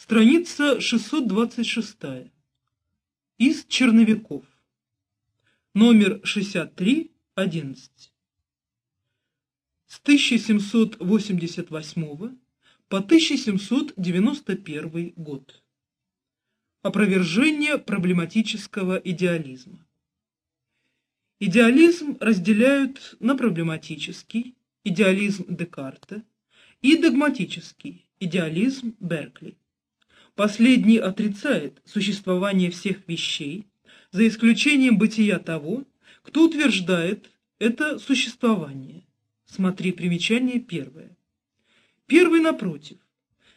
Страница 626. Из черновиков. Номер 63, 11. С 1788 по 1791 год. Опровержение проблематического идеализма. Идеализм разделяют на проблематический, идеализм Декарта, и догматический, идеализм Беркли. Последний отрицает существование всех вещей, за исключением бытия того, кто утверждает это существование. Смотри примечание первое. Первый, напротив,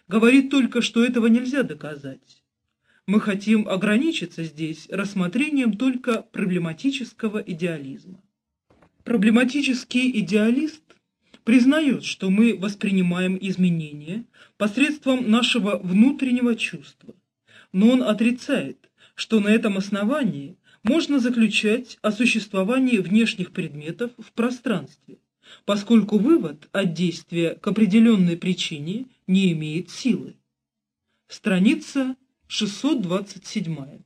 говорит только, что этого нельзя доказать. Мы хотим ограничиться здесь рассмотрением только проблематического идеализма. Проблематический идеалист признает, что мы воспринимаем изменения посредством нашего внутреннего чувства, но он отрицает, что на этом основании можно заключать о существовании внешних предметов в пространстве, поскольку вывод от действия к определенной причине не имеет силы. Страница 627.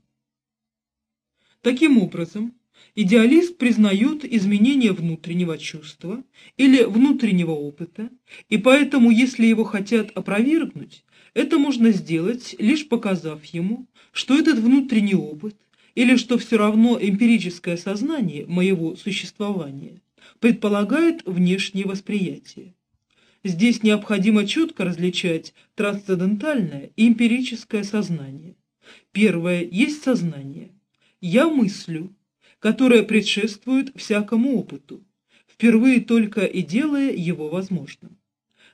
Таким образом, Идеалист признает изменение внутреннего чувства или внутреннего опыта, и поэтому, если его хотят опровергнуть, это можно сделать, лишь показав ему, что этот внутренний опыт, или что все равно эмпирическое сознание моего существования, предполагает внешнее восприятие. Здесь необходимо четко различать трансцендентальное и эмпирическое сознание. Первое есть сознание. Я мыслю, которое предшествует всякому опыту, впервые только и делая его возможным.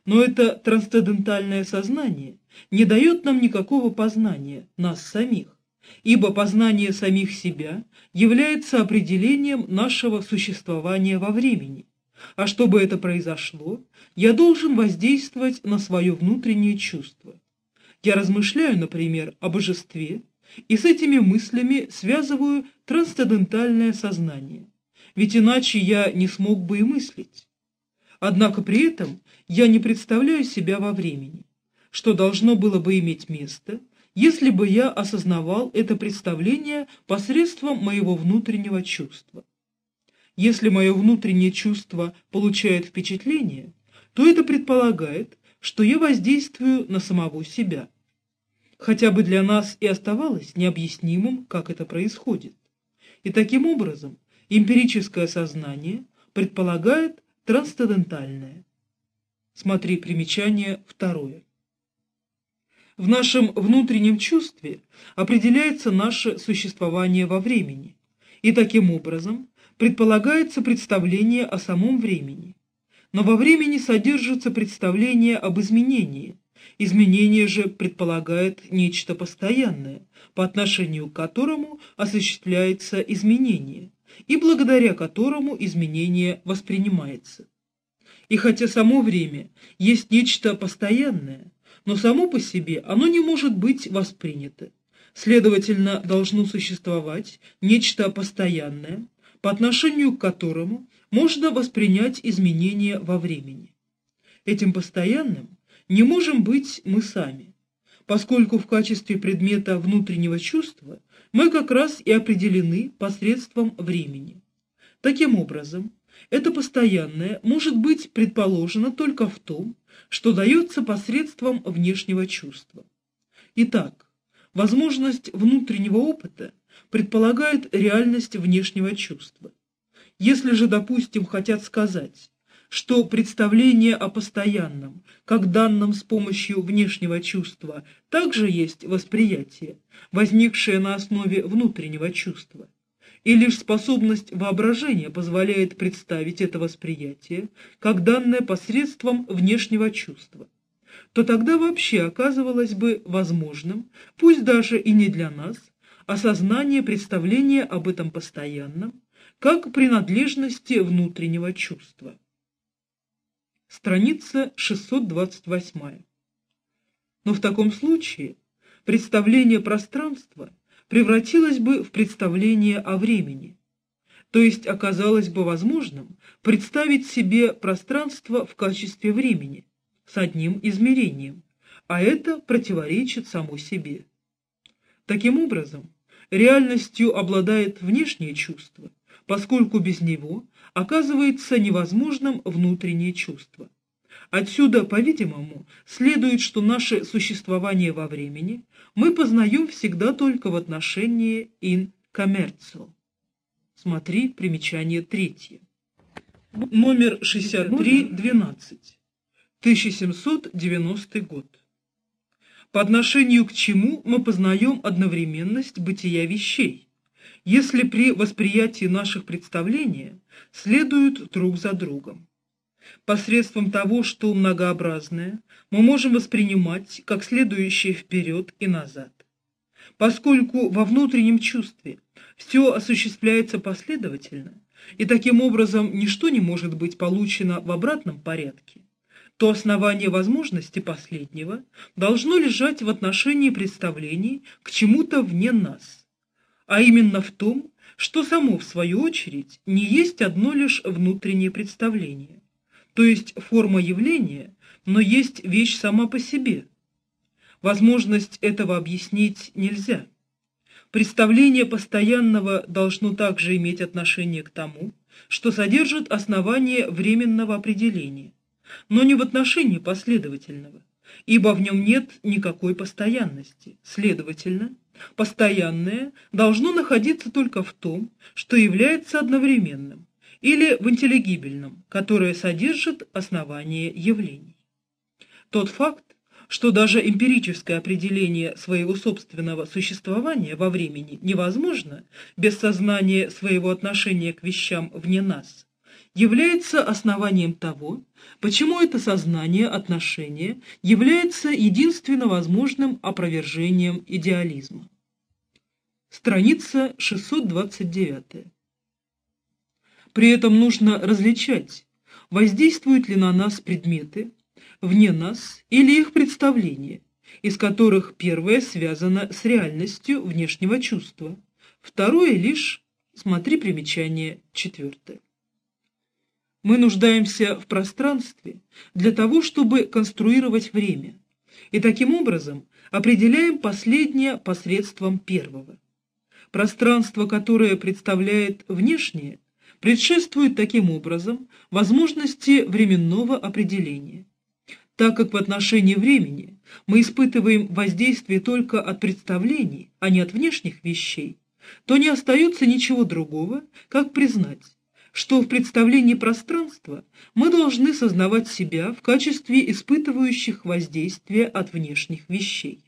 Но это трансцендентальное сознание не дает нам никакого познания нас самих, ибо познание самих себя является определением нашего существования во времени, а чтобы это произошло, я должен воздействовать на свое внутреннее чувство. Я размышляю, например, о божестве, и с этими мыслями связываю трансцендентальное сознание, ведь иначе я не смог бы и мыслить. Однако при этом я не представляю себя во времени, что должно было бы иметь место, если бы я осознавал это представление посредством моего внутреннего чувства. Если мое внутреннее чувство получает впечатление, то это предполагает, что я воздействую на самого себя хотя бы для нас и оставалось необъяснимым, как это происходит. И таким образом эмпирическое сознание предполагает трансцендентальное. Смотри примечание второе. В нашем внутреннем чувстве определяется наше существование во времени, и таким образом предполагается представление о самом времени. Но во времени содержится представление об изменении, Изменение же предполагает нечто постоянное, по отношению к которому осуществляется изменение, и благодаря которому изменение воспринимается. И хотя само время есть нечто постоянное, но само по себе оно не может быть воспринято. Следовательно, должно существовать нечто постоянное, по отношению к которому можно воспринять изменения во времени. Этим постоянным не можем быть мы сами, поскольку в качестве предмета внутреннего чувства мы как раз и определены посредством времени. Таким образом, это постоянное может быть предположено только в том, что дается посредством внешнего чувства. Итак, возможность внутреннего опыта предполагает реальность внешнего чувства. Если же, допустим, хотят сказать, что представление о постоянном, как данном с помощью внешнего чувства, также есть восприятие, возникшее на основе внутреннего чувства. И лишь способность воображения позволяет представить это восприятие, как данное посредством внешнего чувства то тогда вообще оказывалось бы возможным, пусть даже и не для нас, осознание представления об этом постоянном, как принадлежности внутреннего чувства. Страница 628. Но в таком случае представление пространства превратилось бы в представление о времени, то есть оказалось бы возможным представить себе пространство в качестве времени с одним измерением, а это противоречит само себе. Таким образом, реальностью обладает внешнее чувство, поскольку без него оказывается невозможным внутреннее чувство. Отсюда, по-видимому, следует, что наше существование во времени мы познаем всегда только в отношении in commercio. Смотри примечание третье. Номер 6312. 1790 год. По отношению к чему мы познаем одновременность бытия вещей, если при восприятии наших представлений следуют друг за другом. Посредством того, что многообразное, мы можем воспринимать как следующее вперед и назад. Поскольку во внутреннем чувстве все осуществляется последовательно, и таким образом ничто не может быть получено в обратном порядке, то основание возможности последнего должно лежать в отношении представлений к чему-то вне нас, а именно в том, что само, в свою очередь, не есть одно лишь внутреннее представление, то есть форма явления, но есть вещь сама по себе. Возможность этого объяснить нельзя. Представление постоянного должно также иметь отношение к тому, что содержит основание временного определения, но не в отношении последовательного, ибо в нем нет никакой постоянности. Следовательно, постоянное должно находиться только в том, что является одновременным, или в интеллигибельном, которое содержит основание явлений. Тот факт, что даже эмпирическое определение своего собственного существования во времени невозможно без сознания своего отношения к вещам вне нас, является основанием того, почему это сознание отношения является единственно возможным опровержением идеализма. Страница 629. При этом нужно различать, воздействуют ли на нас предметы, вне нас или их представления, из которых первое связано с реальностью внешнего чувства, второе лишь, смотри примечание четвертое. Мы нуждаемся в пространстве для того, чтобы конструировать время, и таким образом определяем последнее посредством первого. Пространство, которое представляет внешнее, предшествует таким образом возможности временного определения. Так как в отношении времени мы испытываем воздействие только от представлений, а не от внешних вещей, то не остается ничего другого, как признать, что в представлении пространства мы должны сознавать себя в качестве испытывающих воздействие от внешних вещей.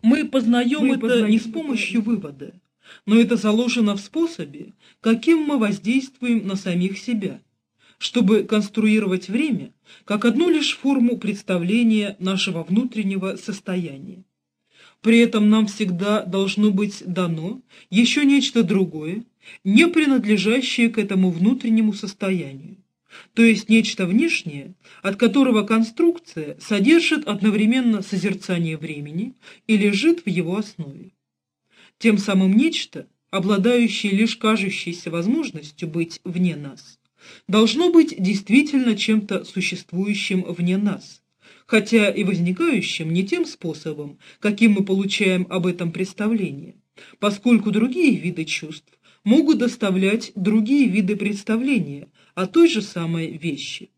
Мы познаем мы это познаем не с помощью вывода, но это заложено в способе, каким мы воздействуем на самих себя, чтобы конструировать время как одну лишь форму представления нашего внутреннего состояния. При этом нам всегда должно быть дано еще нечто другое, не принадлежащее к этому внутреннему состоянию, то есть нечто внешнее, от которого конструкция содержит одновременно созерцание времени и лежит в его основе. Тем самым нечто, обладающее лишь кажущейся возможностью быть вне нас, должно быть действительно чем-то существующим вне нас, хотя и возникающим не тем способом, каким мы получаем об этом представление, поскольку другие виды чувств могут доставлять другие виды представления о той же самой вещи.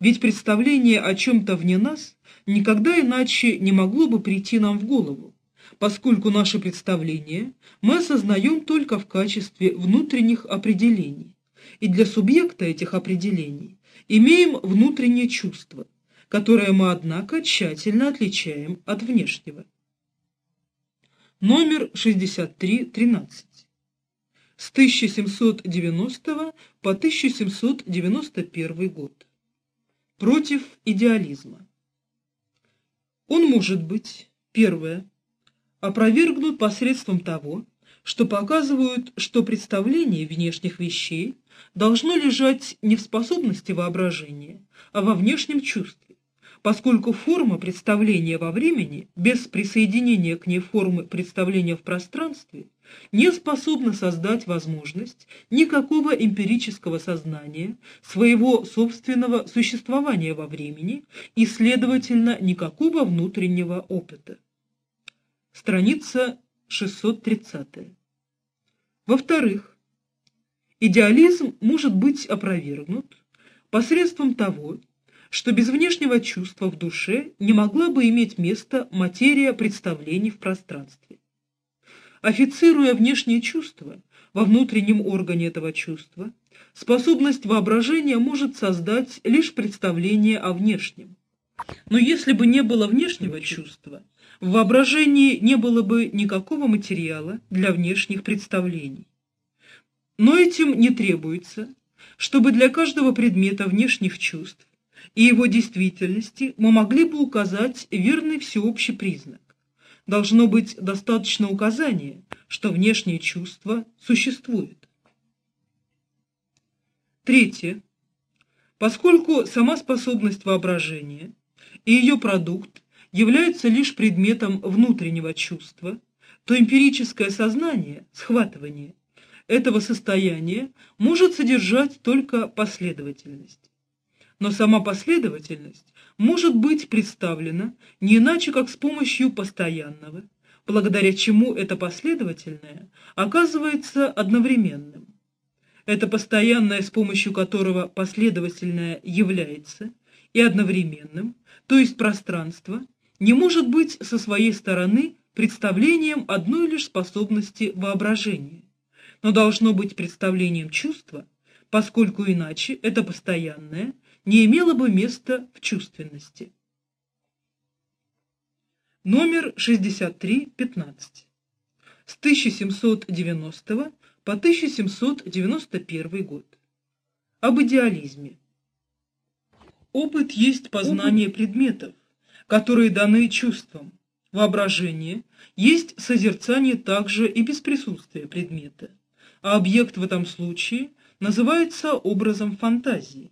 Ведь представление о чем-то вне нас никогда иначе не могло бы прийти нам в голову, поскольку наше представление мы осознаем только в качестве внутренних определений, и для субъекта этих определений имеем внутреннее чувство, которое мы, однако, тщательно отличаем от внешнего. Номер 6313 с 1790 по 1791 год. Против идеализма. Он может быть, первое, опровергнут посредством того, что показывают, что представление внешних вещей должно лежать не в способности воображения, а во внешнем чувстве, поскольку форма представления во времени без присоединения к ней формы представления в пространстве не способна создать возможность никакого эмпирического сознания, своего собственного существования во времени и, следовательно, никакого внутреннего опыта. Страница 630. Во-вторых, идеализм может быть опровергнут посредством того, что без внешнего чувства в душе не могла бы иметь место материя представлений в пространстве. Официруя внешнее чувство, во внутреннем органе этого чувства, способность воображения может создать лишь представление о внешнем. Но если бы не было внешнего чувства, в воображении не было бы никакого материала для внешних представлений. Но этим не требуется, чтобы для каждого предмета внешних чувств и его действительности мы могли бы указать верный всеобщий признак. Должно быть достаточно указания, что внешнее чувство существует. Третье. Поскольку сама способность воображения и ее продукт являются лишь предметом внутреннего чувства, то эмпирическое сознание, схватывание, этого состояния может содержать только последовательность но сама последовательность может быть представлена не иначе, как с помощью постоянного, благодаря чему это последовательное оказывается одновременным. Это постоянное, с помощью которого последовательное является, и одновременным, то есть пространство, не может быть со своей стороны представлением одной лишь способности воображения, но должно быть представлением чувства, поскольку иначе это постоянное – не имело бы места в чувственности. Номер 6315. С 1790 по 1791 год. Об идеализме. Опыт есть познание Опыт. предметов, которые даны чувствам. Воображение есть созерцание также и без присутствия предмета, а объект в этом случае называется образом фантазии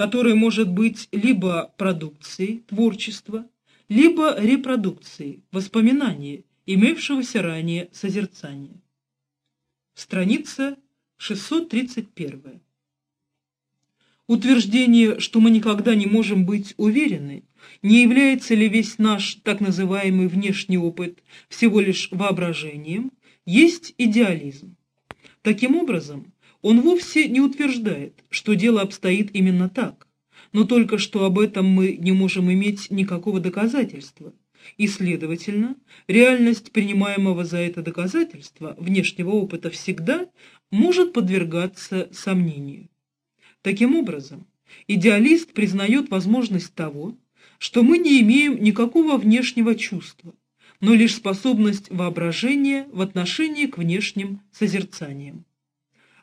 который может быть либо продукцией творчества, либо репродукцией воспоминания, имевшегося ранее созерцания. Страница 631. Утверждение, что мы никогда не можем быть уверены, не является ли весь наш так называемый внешний опыт всего лишь воображением, есть идеализм. Таким образом, он вовсе не утверждает, что дело обстоит именно так, но только что об этом мы не можем иметь никакого доказательства, и, следовательно, реальность принимаемого за это доказательство внешнего опыта всегда может подвергаться сомнению. Таким образом, идеалист признает возможность того, что мы не имеем никакого внешнего чувства, но лишь способность воображения в отношении к внешним созерцаниям.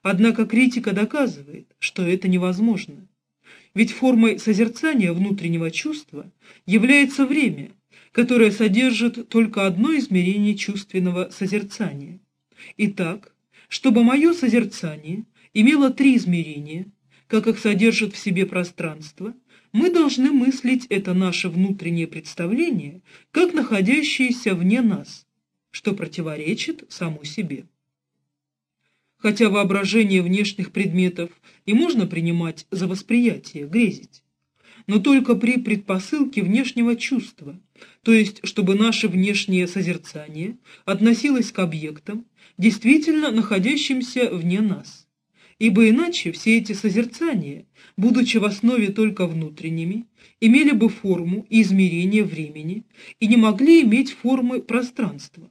Однако критика доказывает, что это невозможно. Ведь формой созерцания внутреннего чувства является время, которое содержит только одно измерение чувственного созерцания. Итак, чтобы мое созерцание имело три измерения, как их содержит в себе пространство, мы должны мыслить это наше внутреннее представление как находящееся вне нас, что противоречит саму себе хотя воображение внешних предметов и можно принимать за восприятие, грезить, но только при предпосылке внешнего чувства, то есть чтобы наше внешнее созерцание относилось к объектам, действительно находящимся вне нас. Ибо иначе все эти созерцания, будучи в основе только внутренними, имели бы форму и измерение времени и не могли иметь формы пространства.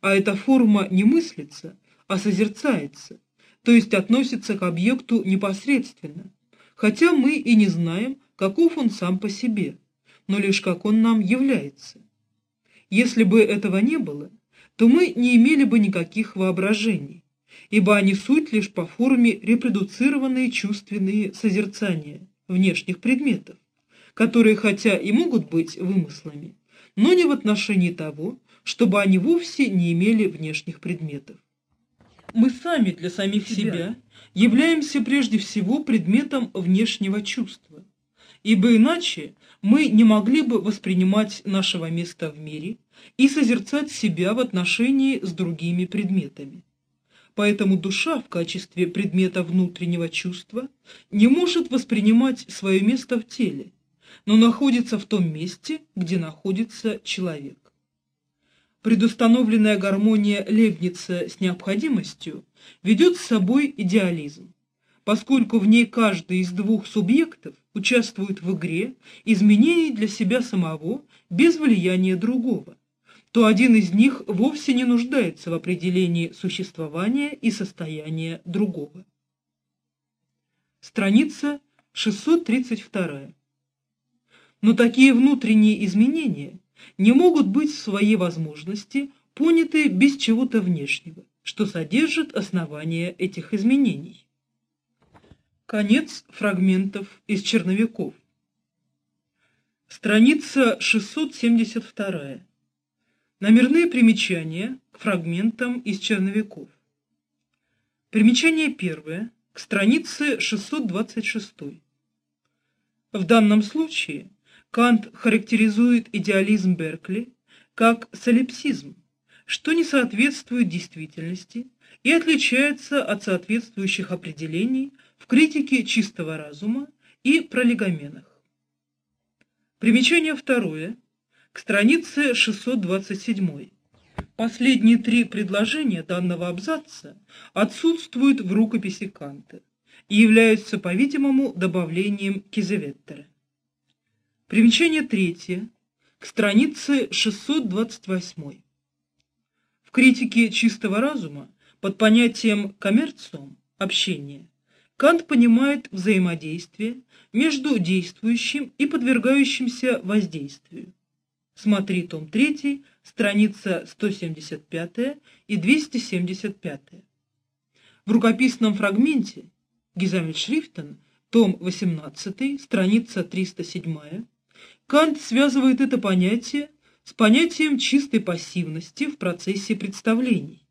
А эта форма не мыслится, а созерцается, то есть относится к объекту непосредственно, хотя мы и не знаем, каков он сам по себе, но лишь как он нам является. Если бы этого не было, то мы не имели бы никаких воображений, ибо они суть лишь по форме репродуцированные чувственные созерцания внешних предметов, которые хотя и могут быть вымыслами, но не в отношении того, чтобы они вовсе не имели внешних предметов мы сами для самих себя являемся прежде всего предметом внешнего чувства. ибо иначе мы не могли бы воспринимать нашего места в мире и созерцать себя в отношении с другими предметами. Поэтому душа в качестве предмета внутреннего чувства не может воспринимать свое место в теле, но находится в том месте, где находится человек. Предустановленная гармония Лебница с необходимостью ведет с собой идеализм, поскольку в ней каждый из двух субъектов участвует в игре изменений для себя самого без влияния другого, то один из них вовсе не нуждается в определении существования и состояния другого. Страница 632. Но такие внутренние изменения не могут быть в своей возможности поняты без чего-то внешнего, что содержит основание этих изменений. Конец фрагментов из черновиков. Страница 672. Номерные примечания к фрагментам из черновиков. Примечание первое к странице 626. В данном случае Кант характеризует идеализм Беркли как солипсизм, что не соответствует действительности и отличается от соответствующих определений в критике чистого разума и пролегоменах. Примечание второе к странице 627. Последние три предложения данного абзаца отсутствуют в рукописи Канта и являются, по-видимому, добавлением Кизеветтера. Примечание третье, к странице 628. В критике чистого разума под понятием коммерциум – общение Кант понимает взаимодействие между действующим и подвергающимся воздействию. Смотри том 3, страница 175 и 275. В рукописном фрагменте Гизамельшрифтен, том 18, страница 307, Кант связывает это понятие с понятием чистой пассивности в процессе представлений.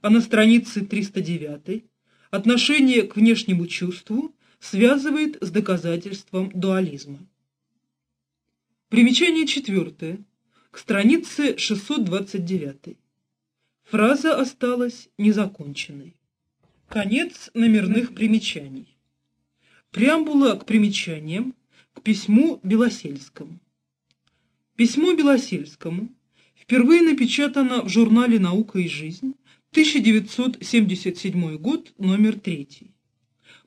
А на странице 309 отношение к внешнему чувству связывает с доказательством дуализма. Примечание четвертое, к странице 629. Фраза осталась незаконченной. Конец номерных примечаний. Преамбула к примечаниям к письму Белосельскому. Письмо Белосельскому впервые напечатано в журнале «Наука и жизнь», 1977 год, номер 3.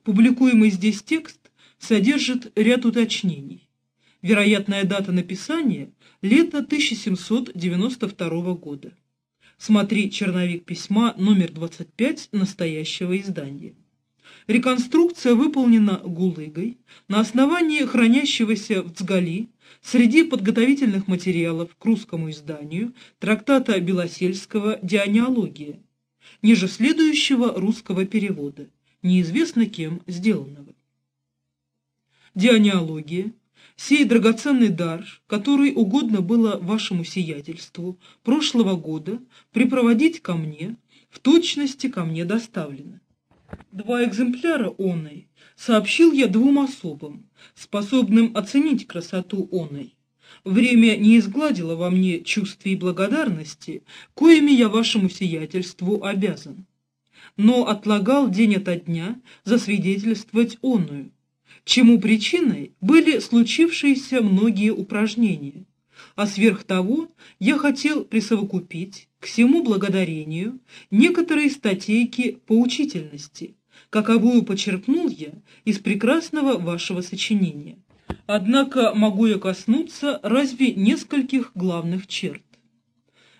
Публикуемый здесь текст содержит ряд уточнений. Вероятная дата написания – лето 1792 года. Смотри черновик письма номер 25 настоящего издания. Реконструкция выполнена Гулыгой на основании хранящегося в Цгали среди подготовительных материалов к русскому изданию трактата Белосельского «Дианеология», ниже следующего русского перевода, неизвестно кем сделанного. Дианеология – сей драгоценный дар, который угодно было вашему сиятельству прошлого года припроводить ко мне, в точности ко мне доставлено Два экземпляра оной сообщил я двум особам, способным оценить красоту оной. Время не изгладило во мне чувстве и благодарности, коими я вашему сиятельству обязан. Но отлагал день ото дня засвидетельствовать оную, чему причиной были случившиеся многие упражнения. А сверх того я хотел присовокупить к всему благодарению некоторые статейки поучительности, каковую почерпнул я из прекрасного вашего сочинения. Однако могу я коснуться разве нескольких главных черт.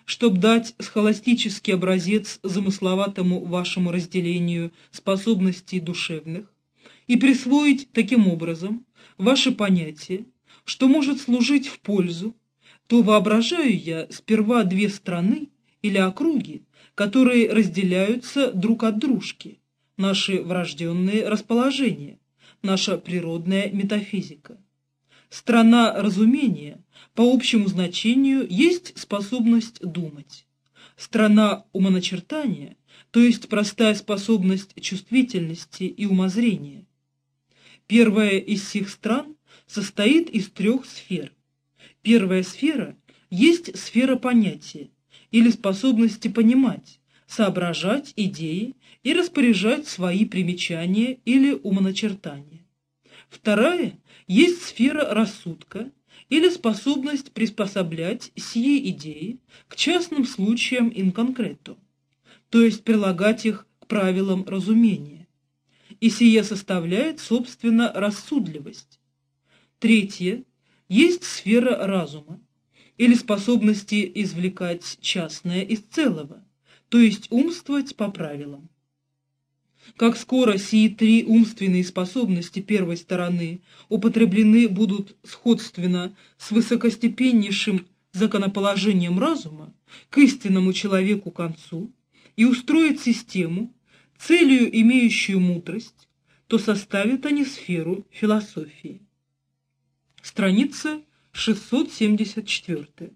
Чтоб дать схоластический образец замысловатому вашему разделению способностей душевных и присвоить таким образом ваше понятие, что может служить в пользу, то воображаю я сперва две страны, или округи, которые разделяются друг от дружки, наши врожденные расположения, наша природная метафизика. Страна разумения по общему значению есть способность думать. Страна умоначертания, то есть простая способность чувствительности и умозрения. Первая из всех стран состоит из трех сфер. Первая сфера есть сфера понятия или способности понимать, соображать идеи и распоряжать свои примечания или умоначертания. Вторая есть сфера рассудка или способность приспособлять сие идеи к частным случаям инконкрету, то есть прилагать их к правилам разумения. И сие составляет, собственно, рассудливость. Третье есть сфера разума или способности извлекать частное из целого, то есть умствовать по правилам. Как скоро сии три умственные способности первой стороны употреблены будут сходственно с высокостепеннейшим законоположением разума к истинному человеку концу и устроят систему, целью имеющую мудрость, то составят они сферу философии. Страница 674.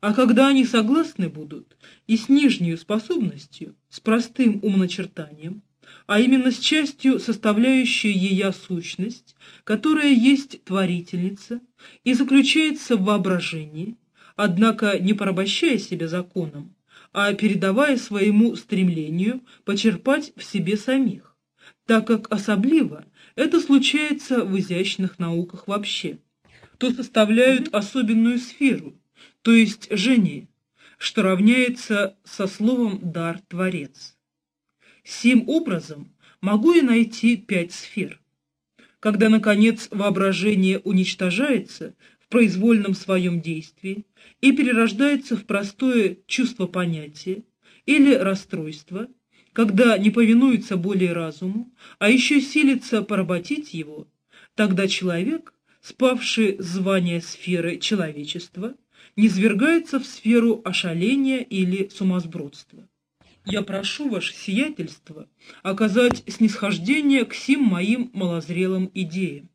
А когда они согласны будут и с нижней способностью, с простым умоначертанием, а именно с частью, составляющей ее сущность, которая есть творительница и заключается в воображении, однако не порабощая себя законом, а передавая своему стремлению почерпать в себе самих, так как особливо это случается в изящных науках вообще, то составляют особенную сферу – то есть жени, что равняется со словом «дар Творец». Сим образом могу я найти пять сфер. Когда, наконец, воображение уничтожается произвольном своем действии и перерождается в простое чувство понятия или расстройство, когда не повинуется более разуму, а еще силится поработить его, тогда человек, спавший звание сферы человечества, низвергается в сферу ошаления или сумасбродства. Я прошу ваше сиятельство оказать снисхождение к сим моим малозрелым идеям.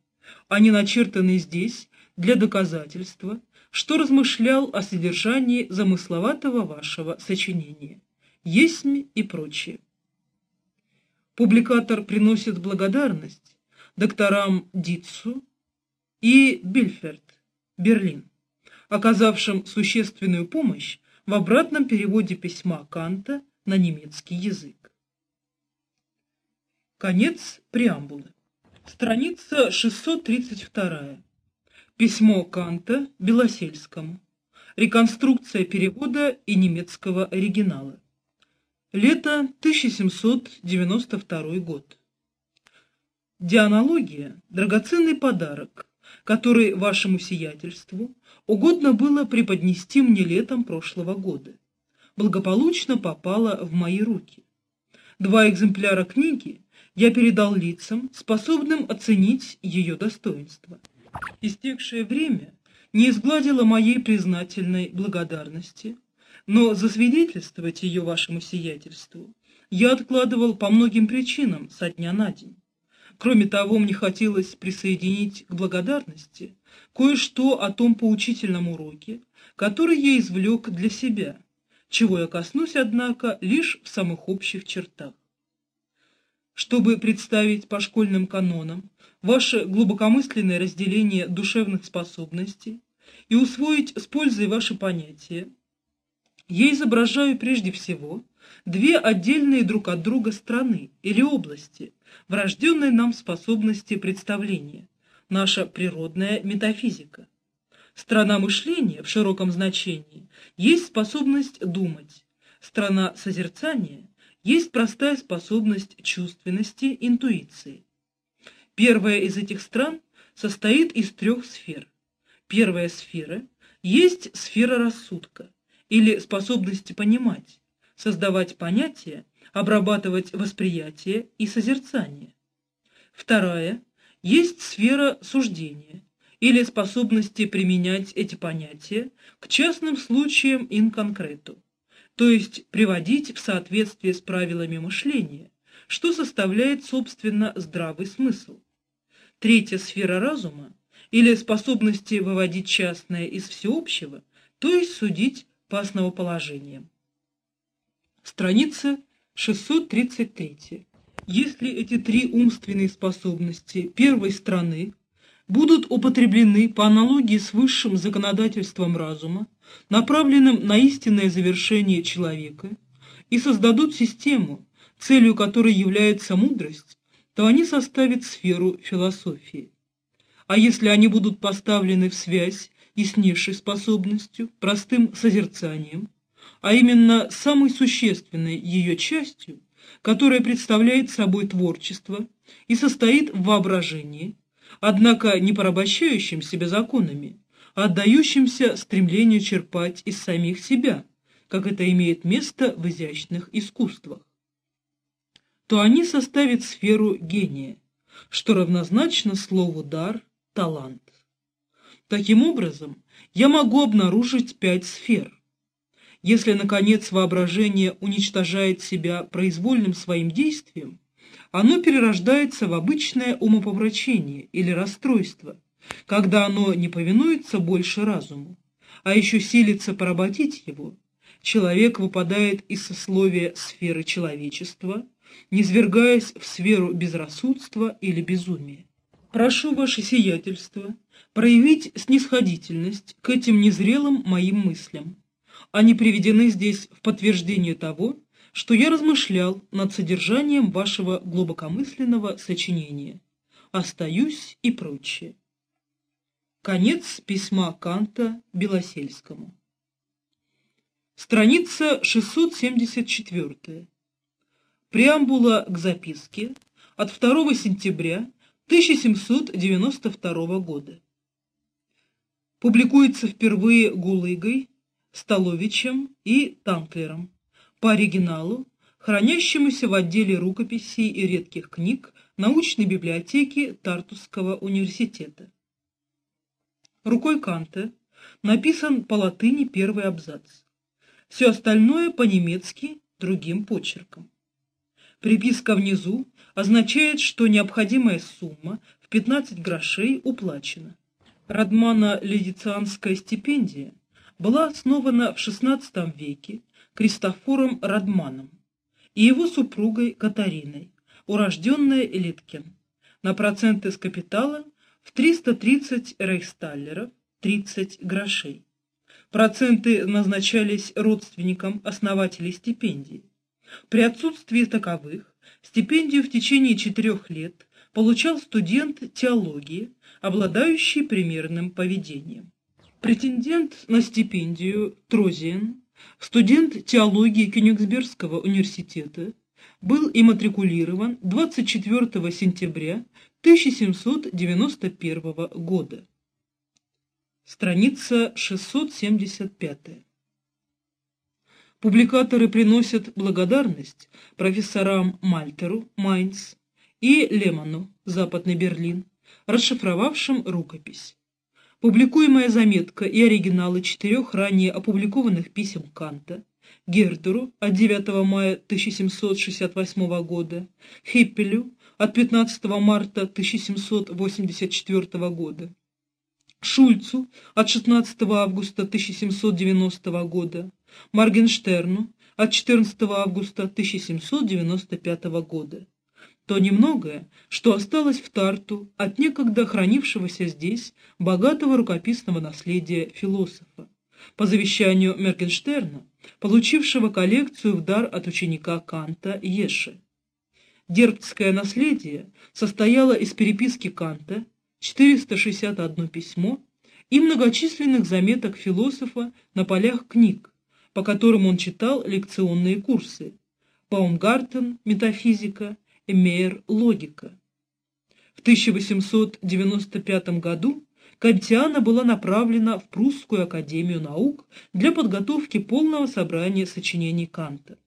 Они начертаны здесь для доказательства, что размышлял о содержании замысловатого вашего сочинения. Есмь и прочее. Публикатор приносит благодарность докторам Дитсу и Бильферт, Берлин оказавшим существенную помощь в обратном переводе письма Канта на немецкий язык. Конец преамбулы. Страница 632. Письмо Канта Белосельскому. Реконструкция перевода и немецкого оригинала. Лето 1792 год. Дианология – драгоценный подарок, который вашему сиятельству угодно было преподнести мне летом прошлого года, благополучно попала в мои руки. Два экземпляра книги я передал лицам, способным оценить ее достоинство. Истекшее время не изгладило моей признательной благодарности, но засвидетельствовать ее вашему сиятельству я откладывал по многим причинам со дня на день. Кроме того, мне хотелось присоединить к благодарности кое-что о том поучительном уроке, который я извлек для себя, чего я коснусь, однако, лишь в самых общих чертах. Чтобы представить по школьным канонам ваше глубокомысленное разделение душевных способностей и усвоить с пользой ваши понятия, я изображаю прежде всего две отдельные друг от друга страны или области, врожденной нам способности представления, наша природная метафизика. Страна мышления в широком значении есть способность думать, страна созерцания есть простая способность чувственности, интуиции. Первая из этих стран состоит из трех сфер. Первая сфера есть сфера рассудка, или способности понимать, создавать понятия, обрабатывать восприятие и созерцание. Вторая есть сфера суждения или способности применять эти понятия к частным случаям ин конкрету, то есть приводить в соответствие с правилами мышления, что составляет, собственно, здравый смысл. Третья сфера разума или способности выводить частное из всеобщего, то есть судить по основоположениям. Страница 633. Если эти три умственные способности первой страны будут употреблены по аналогии с высшим законодательством разума, направленным на истинное завершение человека, и создадут систему, целью которой является мудрость, то они составят сферу философии. А если они будут поставлены в связь и с низшей способностью, простым созерцанием, а именно самой существенной ее частью, которая представляет собой творчество и состоит в воображении, однако не порабощающим себя законами, а отдающимся стремлению черпать из самих себя, как это имеет место в изящных искусствах, то они составят сферу гения, что равнозначно слову «дар», «талант». Таким образом, я могу обнаружить пять сфер. Если, наконец, воображение уничтожает себя произвольным своим действием, оно перерождается в обычное умопомрачение или расстройство, когда оно не повинуется больше разуму, а еще силится поработить его, человек выпадает из сословия сферы человечества, низвергаясь в сферу безрассудства или безумия. Прошу ваше сиятельство проявить снисходительность к этим незрелым моим мыслям. Они приведены здесь в подтверждение того, что я размышлял над содержанием вашего глубокомысленного сочинения. Остаюсь и прочее. Конец письма Канта Белосельскому. Страница 674. Преамбула к записке от 2 сентября 1792 года. Публикуется впервые Гулыгой, Столовичем и Танклером по оригиналу, хранящемуся в отделе рукописей и редких книг научной библиотеки Тартусского университета. Рукой Канта написан по латыни первый абзац. Все остальное по-немецки другим почерком. Приписка внизу означает, что необходимая сумма в 15 грошей уплачена. Радмана-ледицианская стипендия была основана в XVI веке Кристофором Радманом и его супругой Катариной, урожденная Литкин, на проценты с капитала в 330 рейхсталлеров, 30 грошей. Проценты назначались родственникам основателей стипендии. При отсутствии таковых стипендию в течение четырех лет получал студент теологии, обладающий примерным поведением. Претендент на стипендию Трозиен Студент теологии Кёнигсбергского университета был имматрикулирован 24 сентября 1791 года. Страница 675. Публикаторы приносят благодарность профессорам Мальтеру, Майнц, и Леману, Западный Берлин, расшифровавшим рукопись. Публикуемая заметка и оригиналы четырех ранее опубликованных писем Канта Гердеру от 9 мая 1768 года, Хиппелю от 15 марта 1784 года, Шульцу от 16 августа 1790 года, Моргенштерну от 14 августа 1795 года. То немногое, что осталось в Тарту от некогда хранившегося здесь богатого рукописного наследия философа, по завещанию Мергенштерна, получившего коллекцию в дар от ученика Канта Еши. Дербцкое наследие состояло из переписки Канта, 461 письмо и многочисленных заметок философа на полях книг, по которым он читал лекционные курсы, Паумгартен «Метафизика», Эмейер «Логика». В 1895 году Кантиана была направлена в Прусскую академию наук для подготовки полного собрания сочинений Канта.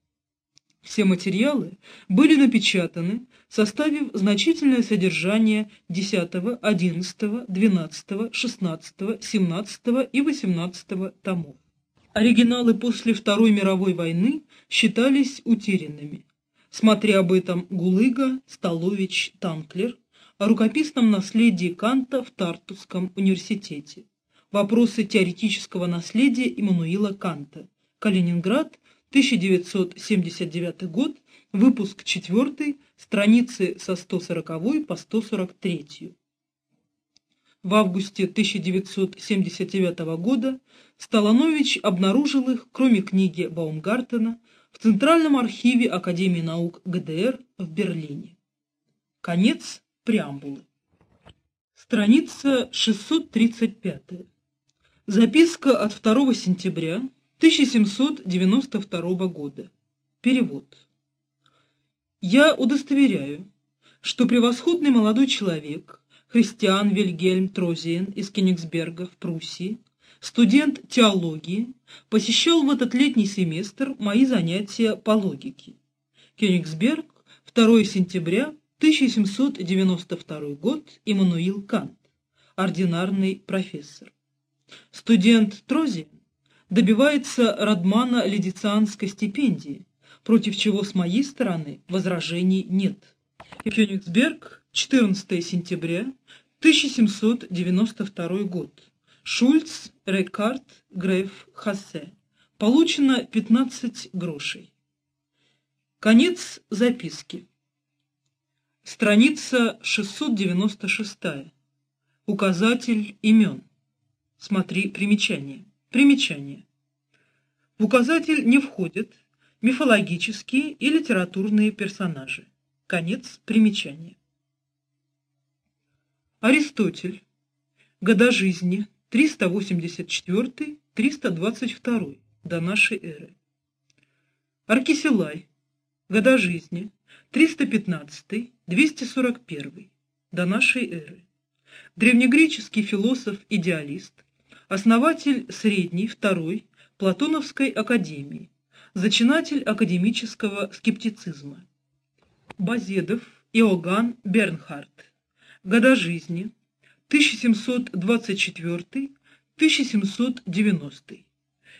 Все материалы были напечатаны, составив значительное содержание 10, 11, 12, 16, 17 и 18 томов. Оригиналы после Второй мировой войны считались утерянными. Смотря об этом Гулыга, Столович, Танклер, о рукописном наследии Канта в Тартусском университете. Вопросы теоретического наследия Иммануила Канта. Калининград, 1979 год, выпуск 4, страницы со 140 по 143. В августе 1979 года Столанович обнаружил их, кроме книги Баумгартена, в Центральном архиве Академии наук ГДР в Берлине. Конец преамбулы. Страница 635. Записка от 2 сентября 1792 года. Перевод. Я удостоверяю, что превосходный молодой человек, христиан Вильгельм Трозиен из Кенигсберга в Пруссии, студент теологии, посещал в этот летний семестр мои занятия по логике. Кенигсберг, 2 сентября 1792 год, Иммануил Кант, ординарный профессор. Студент Трози добивается Радмана Ледицианской стипендии, против чего с моей стороны возражений нет. Кёнигсберг, 14 сентября 1792 год. Шульц, Рекард, Греф, Хассе. Получено 15 грошей. Конец записки. Страница 696. Указатель имен. Смотри примечание. Примечание. В указатель не входят мифологические и литературные персонажи. Конец примечания. Аристотель. Года жизни 384-322 до нашей эры. Аркисилай. Года жизни 315-241 до нашей эры. Древнегреческий философ-идеалист, основатель средней, второй Платоновской академии, зачинатель академического скептицизма. Базедов Иоганн Бернхард. Года жизни 1724-1790.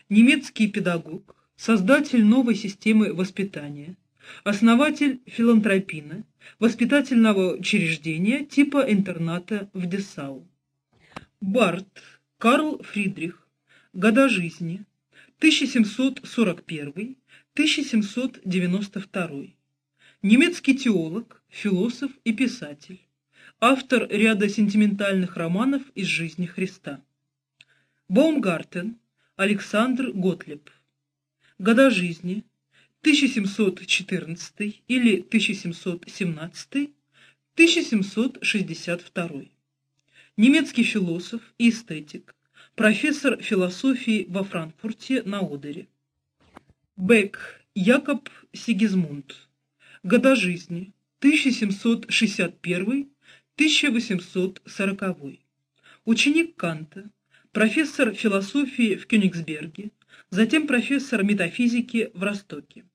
Немецкий педагог, создатель новой системы воспитания, основатель филантропина, воспитательного учреждения типа интерната в Десау. Барт Карл Фридрих. Года жизни 1741-1792. Немецкий теолог, философ и писатель. Автор ряда сентиментальных романов из жизни Христа. Баумгартен Александр Готлеб. Года жизни 1714 или 1717, 1762. Немецкий философ и эстетик, профессор философии во Франкфурте на Одере. Бек Якоб Сигизмунд. Года жизни 1761-1840. Ученик Канта, профессор философии в Кёнигсберге, затем профессор метафизики в Ростоке.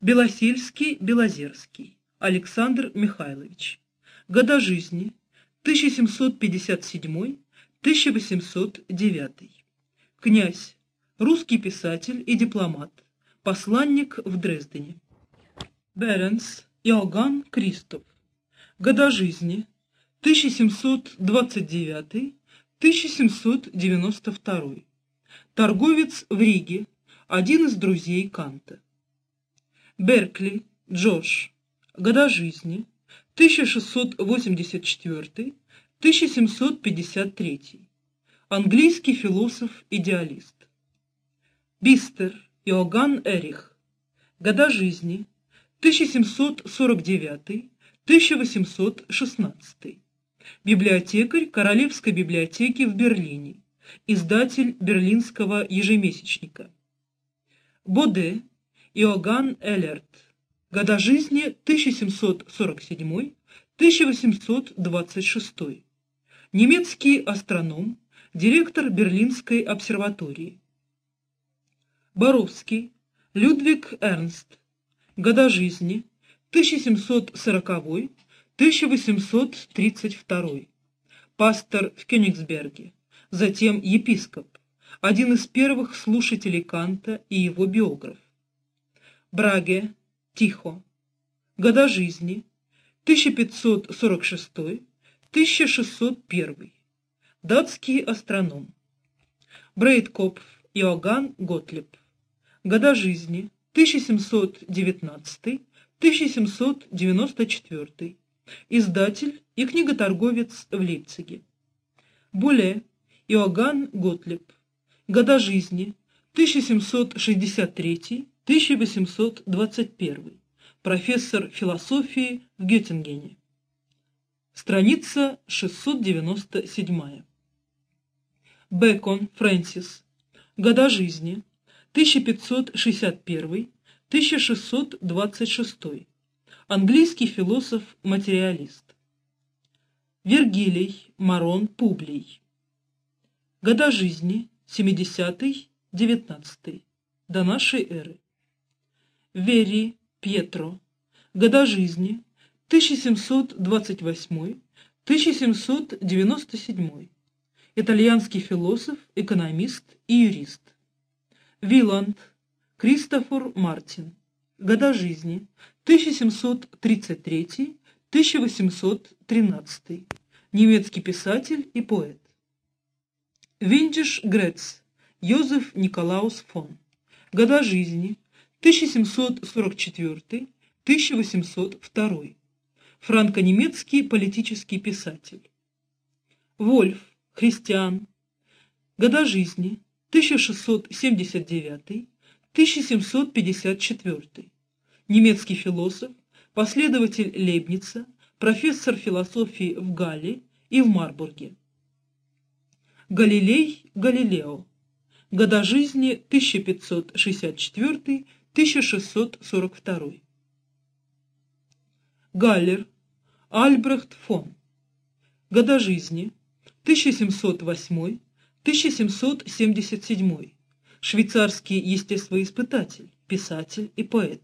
Белосельский, Белозерский, Александр Михайлович. Года жизни 1757-1809. Князь, русский писатель и дипломат, посланник в Дрездене. Беренс Иоганн Кристоф. Года жизни 1729-1792. Торговец в Риге, один из друзей Канта. Беркли, Джош. Года жизни 1684-1753. Английский философ-идеалист. Бистер Иоганн Эрих. Года жизни 1749-1816. Библиотекарь Королевской библиотеки в Берлине. Издатель Берлинского ежемесячника. Боде Иоганн Эллерт. Года жизни 1747-1826. Немецкий астроном, директор Берлинской обсерватории. Боровский Людвиг Эрнст. Года жизни 1740-1832. Пастор в Кёнигсберге, затем епископ, один из первых слушателей Канта и его биограф. Браге, Тихо. Года жизни 1546-1601. Датский астроном. Брейдкопф Иоганн Готлеб. Года жизни 1719-1794. Издатель и книготорговец в Лейпциге. Буле Иоганн Готлеб. Года жизни 1763-1821. Профессор философии в Геттингене. Страница 697. Бэкон Фрэнсис. Года жизни 1561-1626. Английский философ-материалист. Вергилий Марон Публий. Года жизни 70-19 до нашей эры. Вери Пьетро. Года жизни 1728-1797. Итальянский философ, экономист и юрист. Виланд Кристофор Мартин. Года жизни 1733-1813. Немецкий писатель и поэт. Виндиш Грец Йозеф Николаус фон. Года жизни 1744-1802. Франко-немецкий политический писатель. Вольф Христиан. Года жизни 1679-1754. Немецкий философ, последователь Лейбница, профессор философии в Галле и в Марбурге. Галилей Галилео. Года жизни 1564-1642. Галлер Альбрехт фон. Года жизни 1708-1777. Швейцарский естествоиспытатель, писатель и поэт.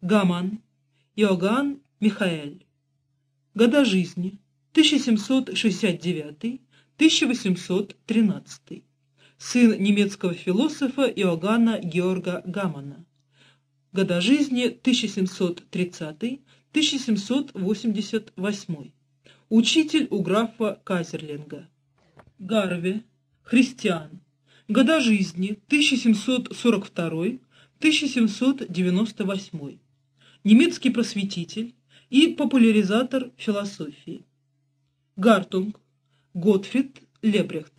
Гаман Иоганн Михаэль. Года жизни 1769 1813. Сын немецкого философа Иоганна Георга Гамана. Года жизни 1730-1788. Учитель у графа Казерлинга. Гарве. Христиан. Года жизни 1742-1798. Немецкий просветитель и популяризатор философии. Гартунг. Готфрид Лебрехт.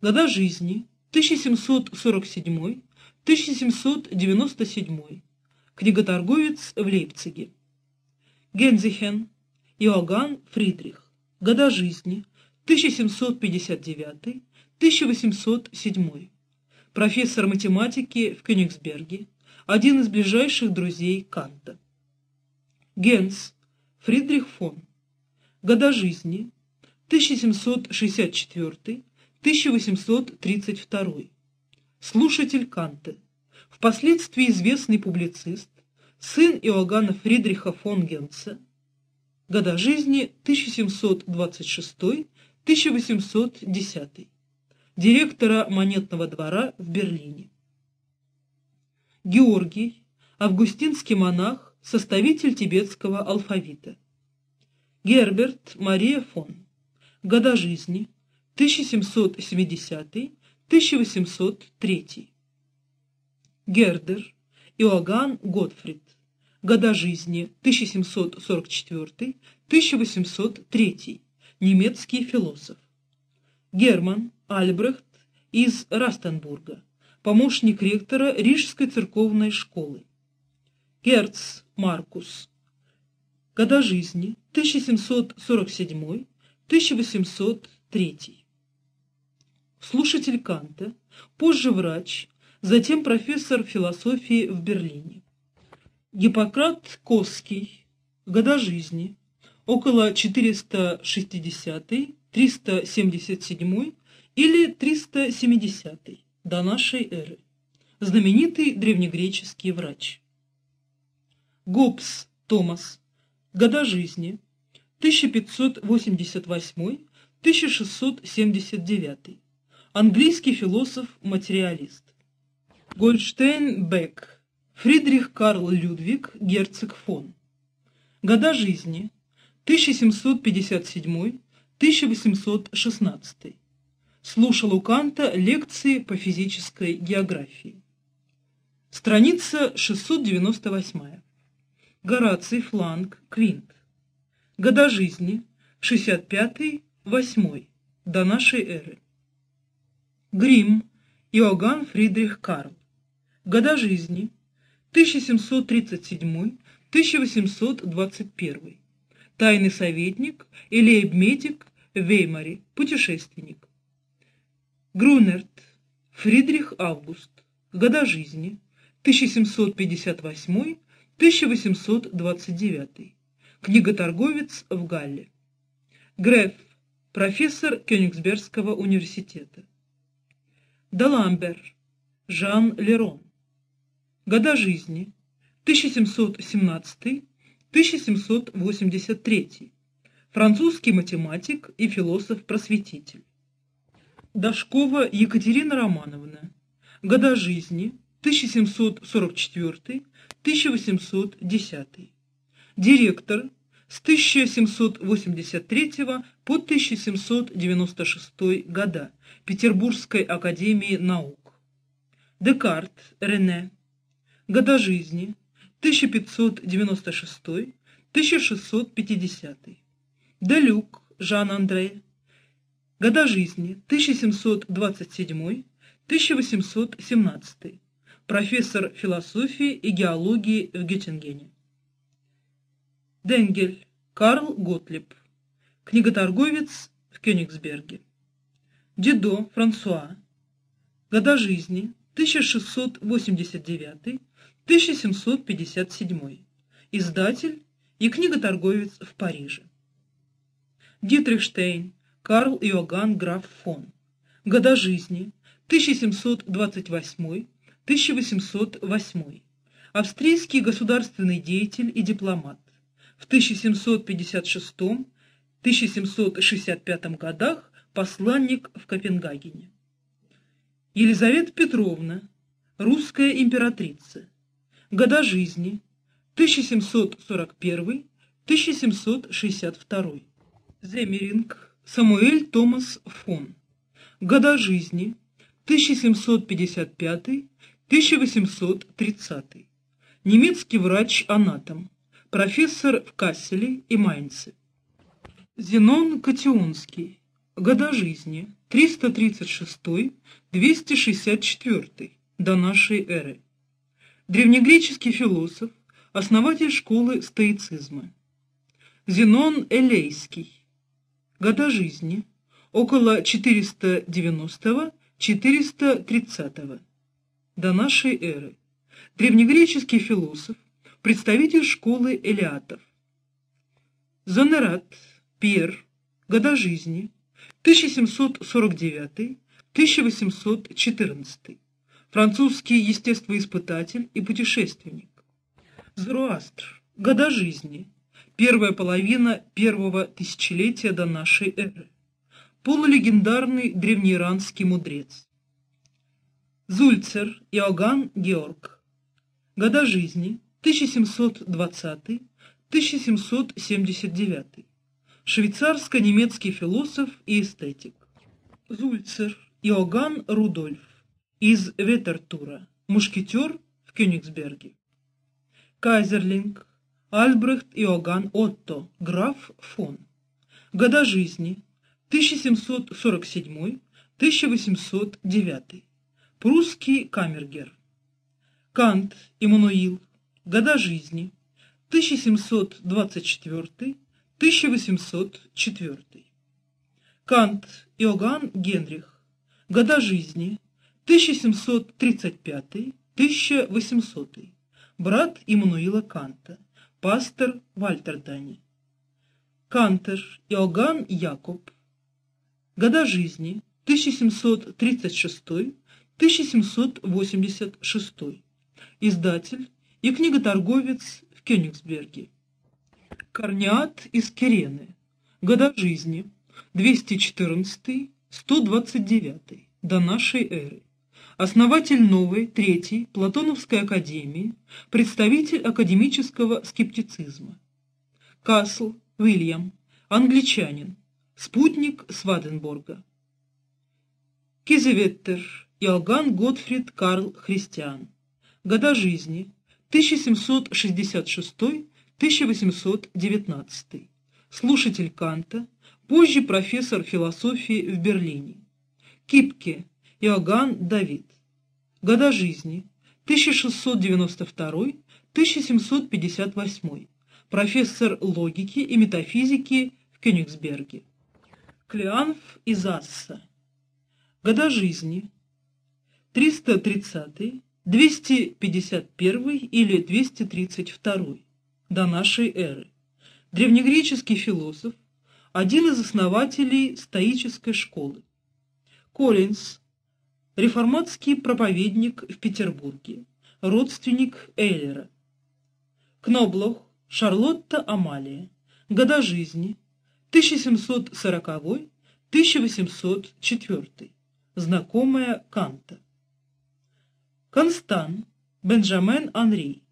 Года жизни 1747-1797. Книготорговец в Лейпциге. Гензихен Иоганн Фридрих. Года жизни 1759-1807. Профессор математики в Кёнигсберге, один из ближайших друзей Канта. Генс Фридрих фон. Года жизни 1764-1832. Слушатель Канта. Впоследствии известный публицист, сын Иоганна Фридриха фон Генца. Года жизни 1726-1810. Директора монетного двора в Берлине. Георгий, августинский монах, составитель тибетского алфавита. Герберт Мария фон Года жизни 1770-1803. Гердер Иоганн Готфрид. Года жизни 1744-1803. Немецкий философ. Герман Альбрехт из Растенбурга. Помощник ректора Рижской церковной школы. Герц Маркус. Года жизни 1747 1803. Слушатель Канта, позже врач, затем профессор философии в Берлине. Гиппократ Косский. Года жизни. Около 460-377 или 370 до нашей эры. Знаменитый древнегреческий врач. Гоббс Томас. Года жизни 1588-1679. Английский философ-материалист. Гольштейн Бек. Фридрих Карл Людвиг, герцог фон. Года жизни 1757-1816. Слушал у Канта лекции по физической географии. Страница 698. Гораций Фланг Квинт. Года жизни 65-8. до нашей эры. Грим Иоганн Фридрих Карл. Года жизни 1737-1821. Тайный советник и лейб-медик в Веймаре, путешественник. Грунерт Фридрих Август. Года жизни 1758-1829. Книготорговец в Галле. Греф, профессор Кёнигсбергского университета. Даламбер, Жан Лерон. Года жизни 1717-1783. Французский математик и философ-просветитель. Дашкова Екатерина Романовна. Года жизни 1744-1810. Директор с 1783 по 1796 года Петербургской академии наук. Декарт Рене. Года жизни 1596-1650. Делюк Жан-Андре. Года жизни 1727-1817. Профессор философии и геологии в Геттингене. Денгель Карл Готлиб. Книготорговец в Кёнигсберге. Дидо Франсуа. Года жизни 1689-1757. Издатель и книготорговец в Париже. Дитрихштейн Карл Иоганн граф фон. Года жизни 1728-1808. Австрийский государственный деятель и дипломат в 1756-1765 годах посланник в Копенгагене. Елизавета Петровна, русская императрица, года жизни 1741-1762. Земеринг Самуэль Томас фон, года жизни 1755-1830. Немецкий врач-анатом, профессор в Касселе и Майнце. Зенон Катионский. Года жизни 336-264 до нашей эры. Древнегреческий философ, основатель школы стоицизма. Зенон Элейский. Года жизни около 490-430 до нашей эры. Древнегреческий философ, представитель школы элиатов. Зонерат, Пьер, года жизни, 1749-1814, французский естествоиспытатель и путешественник. Зороастр, года жизни, первая половина первого тысячелетия до нашей эры, полулегендарный древнеиранский мудрец. Зульцер Иоганн Георг, года жизни, 1720-1779. Швейцарско-немецкий философ и эстетик. Зульцер Иоганн Рудольф из Ветертура, мушкетер в Кёнигсберге. Кайзерлинг Альбрехт Иоганн Отто, граф фон. Года жизни 1747-1809. Прусский камергер. Кант Иммануил Года жизни 1724-1804. Кант Иоганн Генрих. Года жизни 1735-1800. Брат Иммануила Канта. Пастор Вальтердани. Кантер Иоганн Якоб. Года жизни 1736-1786. Издатель и книготорговец в Кёнигсберге. Корнеат из Кирены. Года жизни 214-129 до нашей эры. Основатель новой, третьей, Платоновской академии, представитель академического скептицизма. Касл, Уильям, англичанин, спутник Сваденборга. Кизеветтер, Иоганн Готфрид Карл Христиан. Года жизни 1766-1819. Слушатель Канта, позже профессор философии в Берлине. Кипке Иоганн Давид. Года жизни 1692-1758. Профессор логики и метафизики в Кёнигсберге. Клеанф из Асса. Года жизни 330 251 или 232 до нашей эры. Древнегреческий философ, один из основателей стоической школы. Коллинз, реформатский проповедник в Петербурге, родственник Эйлера. Кноблох, Шарлотта Амалия, года жизни 1740-1804, знакомая Канта. Констан, Бенджамен Анри,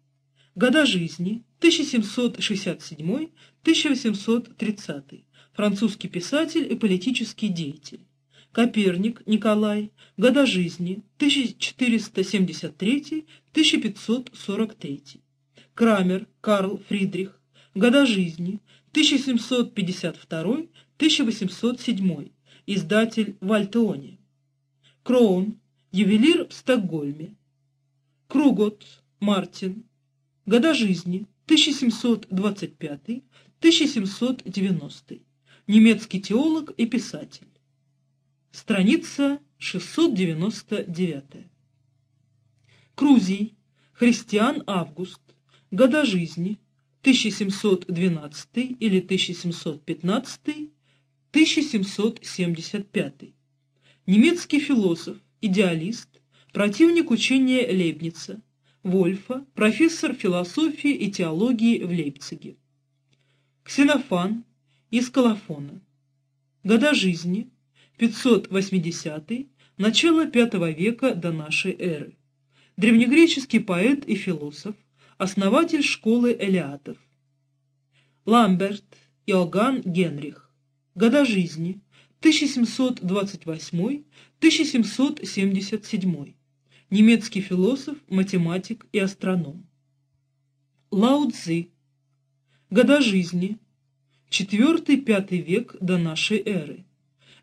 года жизни 1767-1830, французский писатель и политический деятель. Коперник Николай, года жизни 1473-1543. Крамер Карл Фридрих, года жизни 1752-1807, издатель в Альтеоне. Кроун, ювелир в Стокгольме. Кругот Мартин, года жизни 1725-1790, немецкий теолог и писатель. Страница 699. Крузий, Христиан Август, года жизни 1712 или 1715, 1775. Немецкий философ, идеалист, противник учения Лейбница, Вольфа, профессор философии и теологии в Лейпциге. Ксенофан из Колофона. Года жизни 580 начало V века до нашей эры. Древнегреческий поэт и философ, основатель школы Элиатов. Ламберт Иоганн Генрих. Года жизни 1728-1777. Немецкий философ, математик и астроном. Лао Цзи. Года жизни 4-5 век до нашей эры.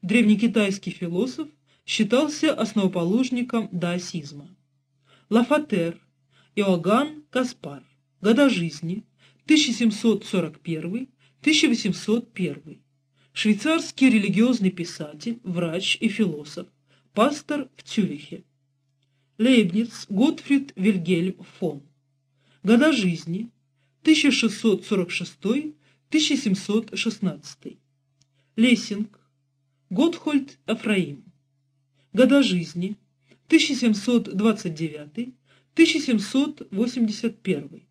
Древнекитайский философ считался основоположником даосизма. Лафатер Иоганн Каспар. Года жизни 1741-1801. Швейцарский религиозный писатель, врач и философ, пастор в Цюрихе. Лейбниц Готфрид Вильгельм фон. Года жизни 1646-1716. Лессинг Готхольд Афраим. Года жизни 1729-1781.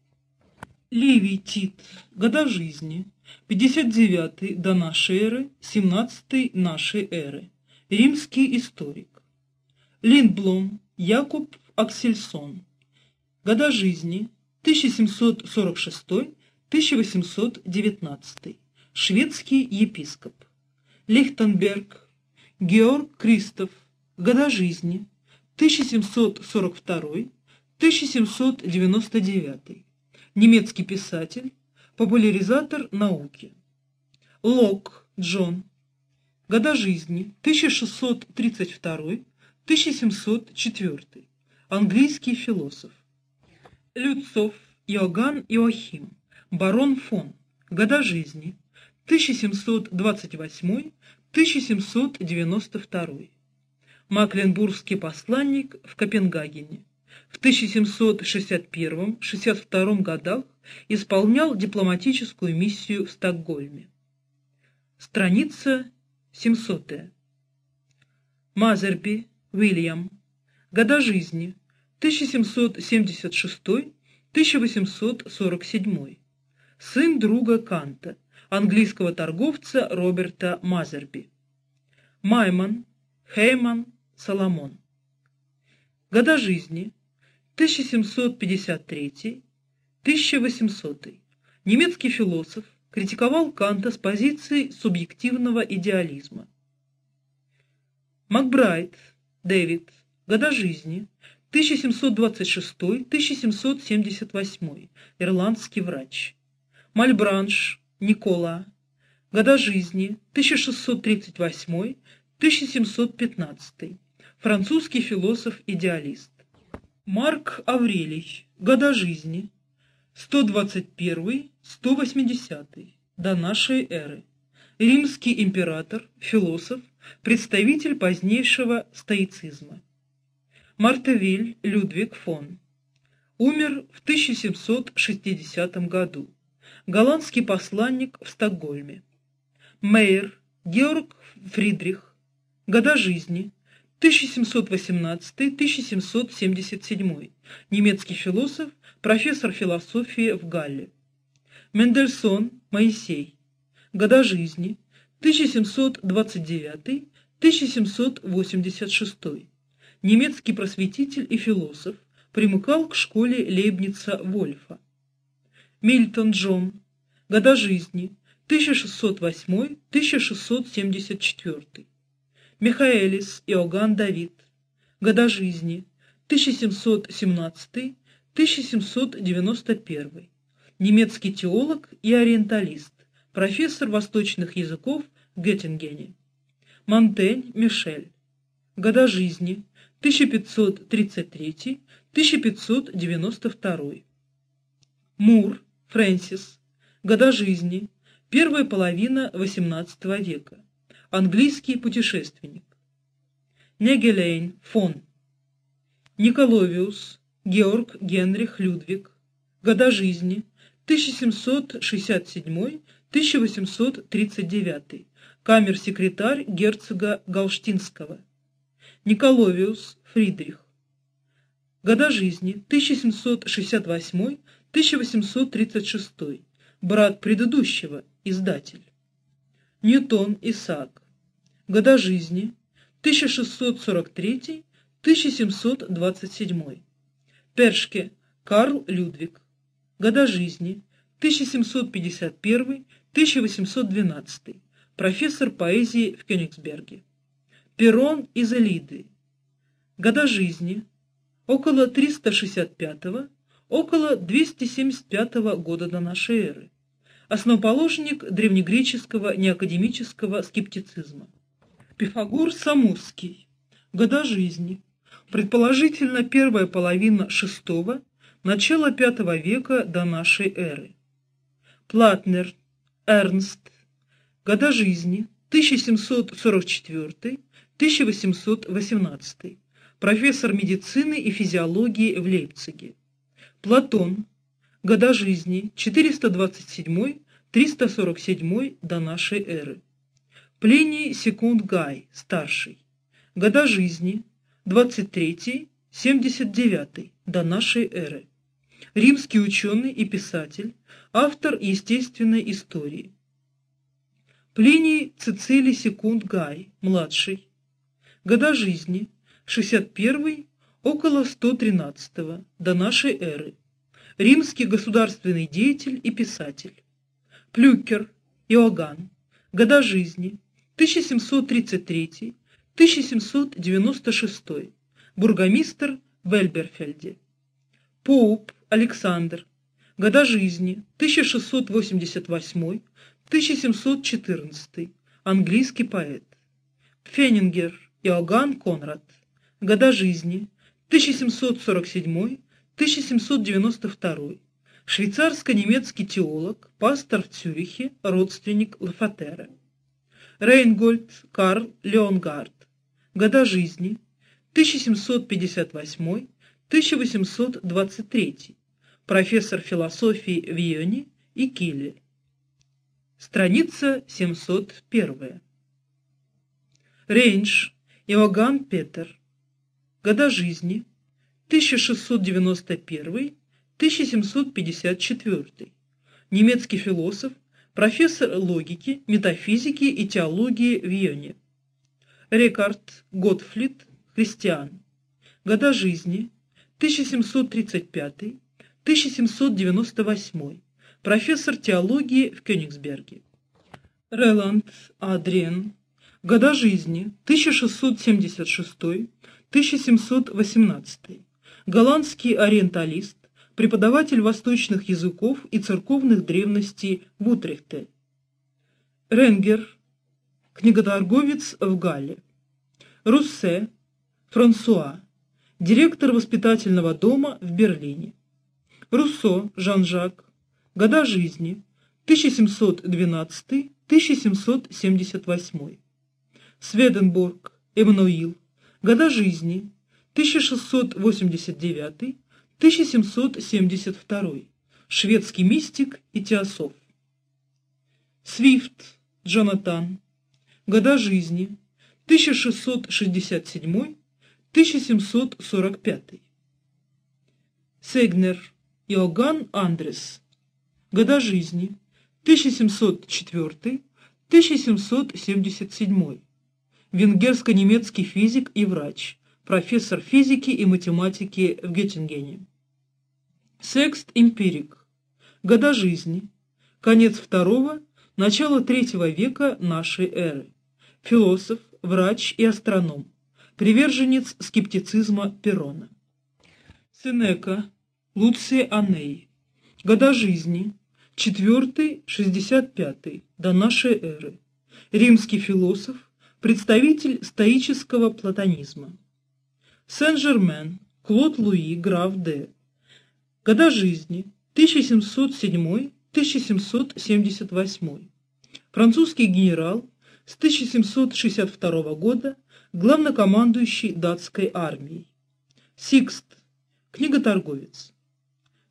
Левий Тит. Года жизни 59 до нашей эры, 17 нашей эры. Римский историк. Линдблом Якуб Аксельсон. Года жизни 1746-1819. Шведский епископ. Лихтенберг Георг Кристоф. Года жизни 1742-1799. Немецкий писатель, популяризатор науки. Лок Джон. Года жизни 1632-1704. Английский философ. Люцов Иоганн Иохим. Барон фон. Года жизни 1728-1792. Макленбургский посланник в Копенгагене. В 1761-62 годах исполнял дипломатическую миссию в Стокгольме. Страница 700. Мазерби Уильям. Года жизни 1776-1847. Сын друга Канта, английского торговца Роберта Мазерби. Майман, Хейман, Соломон. Года жизни 1753-1800. Немецкий философ критиковал Канта с позиции субъективного идеализма. Макбрайт Дэвид. Года жизни 1726-1778. Ирландский врач. Мальбранш Никола. Года жизни 1638-1715. Французский философ-идеалист. Марк Аврелий. Года жизни 121-180 до нашей эры. Римский император, философ, представитель позднейшего стоицизма. Мартевиль Людвиг фон. Умер в 1760 году. Голландский посланник в Стокгольме. Мейер Георг Фридрих. Года жизни 1718-1777. Немецкий философ, профессор философии в Галле. Мендельсон Моисей. Года жизни 1729-1786. Немецкий просветитель и философ, примыкал к школе Лейбница Вольфа. Мильтон Джон. Года жизни 1608-1674. Михаэлис Иоганн Давид. Года жизни 1717-1791. Немецкий теолог и ориенталист, профессор восточных языков в Геттингене. Монтень Мишель. Года жизни 1533-1592. Мур Фрэнсис. Года жизни. Первая половина XVIII века. Английский путешественник. Негелейн фон. Николовиус Георг Генрих Людвиг. Года жизни 1767-1839. Камер-секретарь герцога Галштинского. Николовиус Фридрих. Года жизни 1768-1836. Брат предыдущего, издатель. Ньютон Исаак. Года жизни 1643-1727. Першке Карл Людвиг. Года жизни 1751-1812. Профессор поэзии в Кёнигсберге. Перрон из Элиды. Года жизни около 365 около 275 года до нашей эры. Основоположник древнегреческого неакадемического скептицизма. Пифагор Самусский. Года жизни. Предположительно, первая половина VI, начало V века до нашей эры. Платнер, Эрнст. Года жизни 1744 1818. Профессор медицины и физиологии в Лейпциге. Платон. Года жизни 427-347 до нашей эры. Плиний Секунд Гай, старший. Года жизни 23-79 до нашей эры. Римский ученый и писатель, автор естественной истории. Плиний Цицилий Секунд Гай, младший. Года жизни 61 около 113 до нашей эры. Римский государственный деятель и писатель. Плюкер Иоганн. Года жизни 1733-1796. Бургомистр в Эльберфельде. Поуп Александр. Года жизни 1688-1714. Английский поэт. Фенингер Иоганн Конрад. Года жизни 1747-1792. Швейцарско-немецкий теолог, пастор в Цюрихе, родственник Лафатера. Рейнгольд Карл Леонгард. Года жизни 1758-1823. Профессор философии в Йоне и Киле. Страница 701. Рейнш Иоганн Петер. Года жизни 1691-1754. Немецкий философ, профессор логики, метафизики и теологии в Йоне. Рекард Готфрид Христиан. Года жизни 1735-1798. Профессор теологии в Кёнигсберге. Реланд Адриен Года жизни 1676-1718. Голландский ориенталист, преподаватель восточных языков и церковных древностей в Утрехте. Ренгер, книготорговец в Галле. Руссе, Франсуа, директор воспитательного дома в Берлине. Руссо, Жан-Жак, года жизни, 1712-1778. Сведенбург, Эммануил, года жизни, 1689-1772. Шведский мистик и теософ. Свифт, Джонатан, года жизни, 1667-1745. Сегнер, Иоганн Андрес, года жизни, 1704-1777. Венгерско-немецкий физик и врач, профессор физики и математики в Геттингене. Секст Эмпирик. Года жизни. Конец второго, начало третьего века нашей эры. Философ, врач и астроном. Приверженец скептицизма Перона. Сенека. Луций Аней. Года жизни. Четвертый, шестьдесят пятый, до нашей эры. Римский философ, представитель стоического платонизма. Сен-Жермен, Клод Луи, граф Д. Года жизни 1707-1778. Французский генерал с 1762 года, главнокомандующий датской армией. Сикст, книготорговец.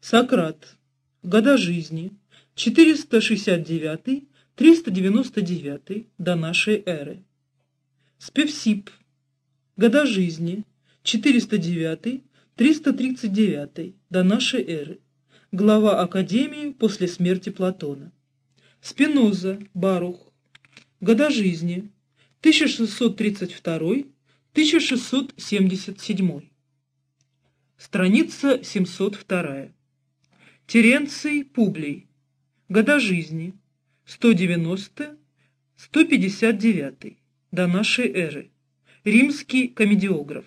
Сократ, года жизни 469-399 до нашей эры. Спевсип, года жизни 409-339 до нашей эры, глава Академии после смерти Платона. Спиноза, Барух, года жизни 1632-1677. Страница 702. Теренций Публий, года жизни 190-159 до нашей эры, римский комедиограф.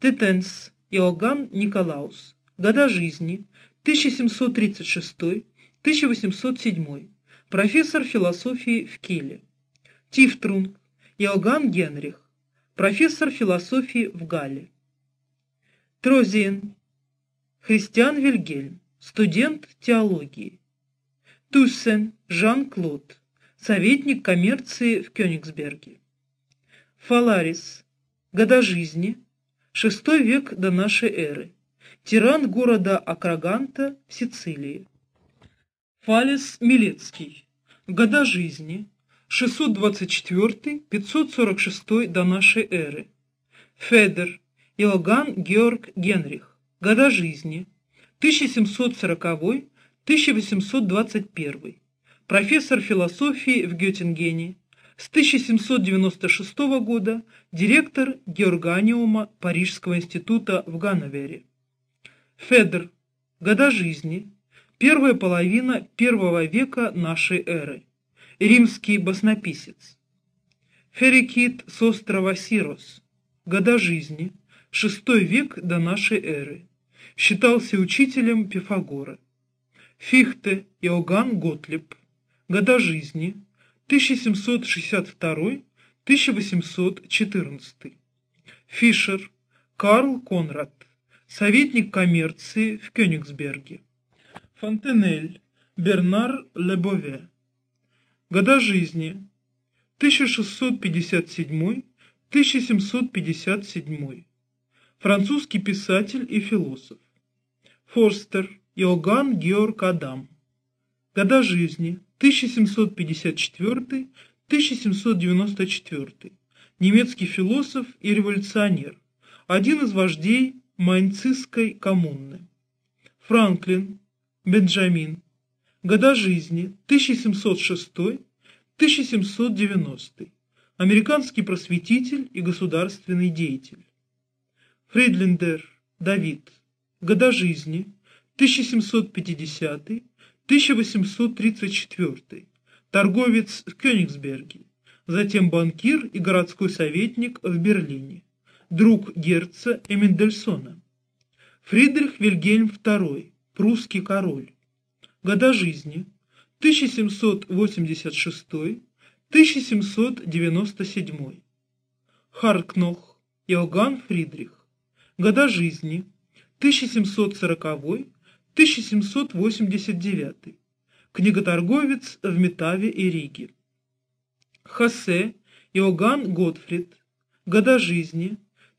Тетенс Иоганн Николаус. Года жизни 1736-1807. Профессор философии в Киле. Тифтрунг Иоганн Генрих. Профессор философии в Галле. Трозиен Христиан Вильгельм. Студент теологии. Туссен Жан-Клод. Советник коммерции в Кёнигсберге. Фаларис. Года жизни VI век до нашей эры. Тиран города Акраганта в Сицилии. Фалес Милецкий. Года жизни 624-546 до нашей эры. Федер Иоганн Георг Генрих. Года жизни 1740-1821. Профессор философии в Геттингене с 1796 года директор Георганиума Парижского института в Ганновере. Федер. Года жизни. Первая половина первого века нашей эры. Римский баснописец. Ферикит с острова Сирос. Года жизни. Шестой век до нашей эры. Считался учителем Пифагора. Фихте Иоганн Готлиб. Года жизни 1762-1814. Фишер Карл Конрад, советник коммерции в Кёнигсберге. Фонтенель Бернар Лебове. Года жизни 1657-1757. Французский писатель и философ. Форстер Иоганн Георг Адам. Года жизни 1754-1794, немецкий философ и революционер, один из вождей Майнцистской коммуны. Франклин, Бенджамин, года жизни. 1706-1790, американский просветитель и государственный деятель. Фридлендер, Давид, года жизни. 1750 1834. Торговец в Кёнигсберге, затем банкир и городской советник в Берлине, друг Герца и Мендельсона. Фридрих Вильгельм II, прусский король. Года жизни 1786-1797. Харкнох Иоганн Фридрих. Года жизни 1740-1789. Книготорговец в Метаве и Риге. Хосе Иоганн Готфрид. Года жизни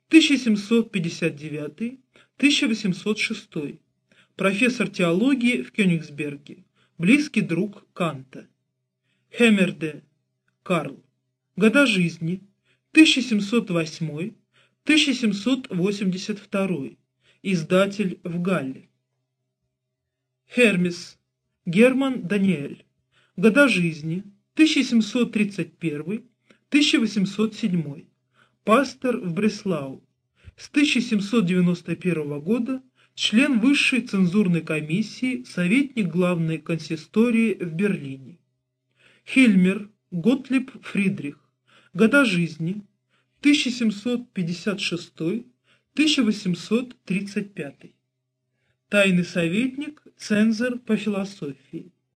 1759-1806. Профессор теологии в Кёнигсберге. Близкий друг Канта. Хемерде Карл. Года жизни 1708-1782. Издатель в Галле. Хермес Герман Даниэль. Года жизни 1731-1807. Пастор в Бреслау. С 1791 года член высшей цензурной комиссии, советник главной консистории в Берлине. Хильмер Готлиб Фридрих. Года жизни 1756-1835. Тайный советник, цензор по философии.